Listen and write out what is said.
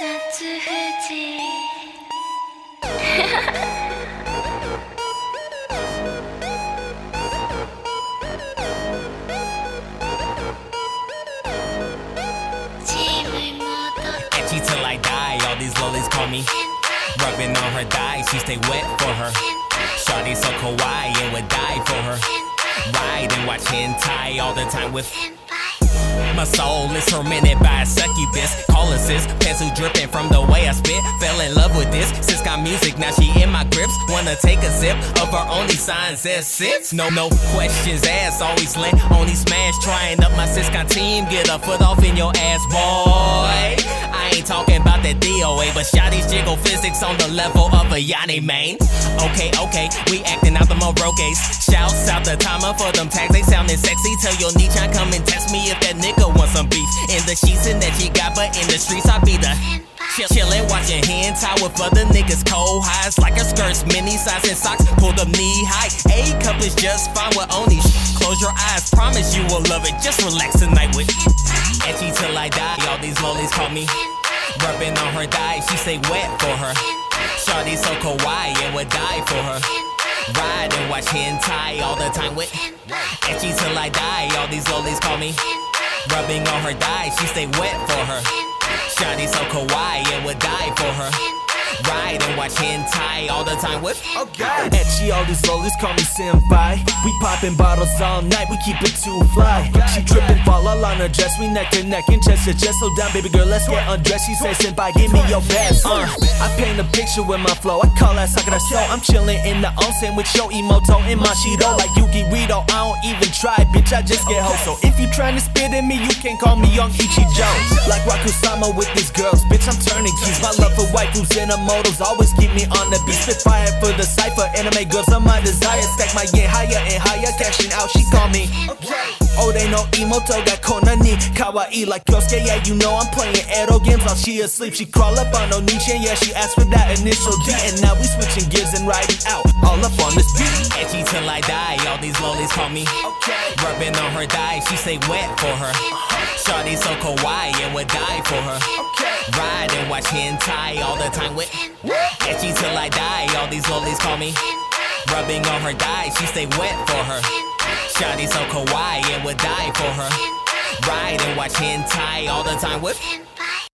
till I die. All these lollies call me. Rubbing on her thigh, she stay wet for her. Shawty so kawaii and would die for her. Ride and watch hentai all the time with my soul is tormented by a succubus. Calling sis, pencil dripping from the way I spit. Fell in love with this. Sis got music, now she in my grips. Wanna take a sip of her only sign says sits. No, no questions asked, always lent. Only smash, trying up my Siscon team. Get a foot off in your ass, boy. I ain't talking about that DOA, but shotty's jiggle physics on the level of a Yanni main. Okay, okay, we acting out the Moroques. Shouts out the timer for them tags, they sounding sexy. Tell your niche I come and test me if that nigga wants some beef. In the sheets and that she got, but in the streets I be the. Chill, chillin', watching hentai with other niggas cold highs like her skirts, mini size and socks pulled up knee high. A cup is just fine with only sh- close your eyes. Promise you will love it. Just relax tonight with Ecchi till I die. All these lollies call me rubbing on her thighs. She say wet for her. Shawty so kawaii and would die for her. Ride and watch hentai all the time with Ecchi till I die. All these lollies call me rubbing on her thighs. She stay wet for her. Shawty so kawaii and would die for her. Ride and watch hentai all the time with Okay. Ecchi, all these lollies call me senpai. We popping bottles all night, we keep it too fly. She tripping, fall all on her dress, we neck to neck and chest to chest. So down, baby girl, let's get undressed. She say senpai, give me your best. Uh, I paint a picture with my flow, I call that Sakura So I'm chilling in the onsen with Yo Emoto and Mashiro. Like Yuki Rito, I don't even try, bitch, I just get ho. So if you trying to spit at me, you can call me Young Ichijo. Like Wakusama with these girls, bitch, I'm turning keys. My love for waifus and motos always keep me on the beat. Spit fire for the cipher, anime girls are my desire. Stack my yen higher and higher, cashing out, she call me. Okay. Oh, they know Emoto got kona Konani, kawaii like Yosuke. Yeah, you know I'm playing Edo games while she asleep. She crawl up on Onii-chan, yeah, she asked for that initial D. And now we switching gears and riding out, all up on this beat. Ecchi till I die. All these lollies call me Okay. rubbing on her thighs. She say wet for her. Shawty so kawaii and would die for her. Okay. Ride and watch hentai all the time with Ecchi till I die. All these lollies call me rubbing on her thighs. She stay wet for her. Shawty so kawaii and would die for her. Ride and watch hentai all the time with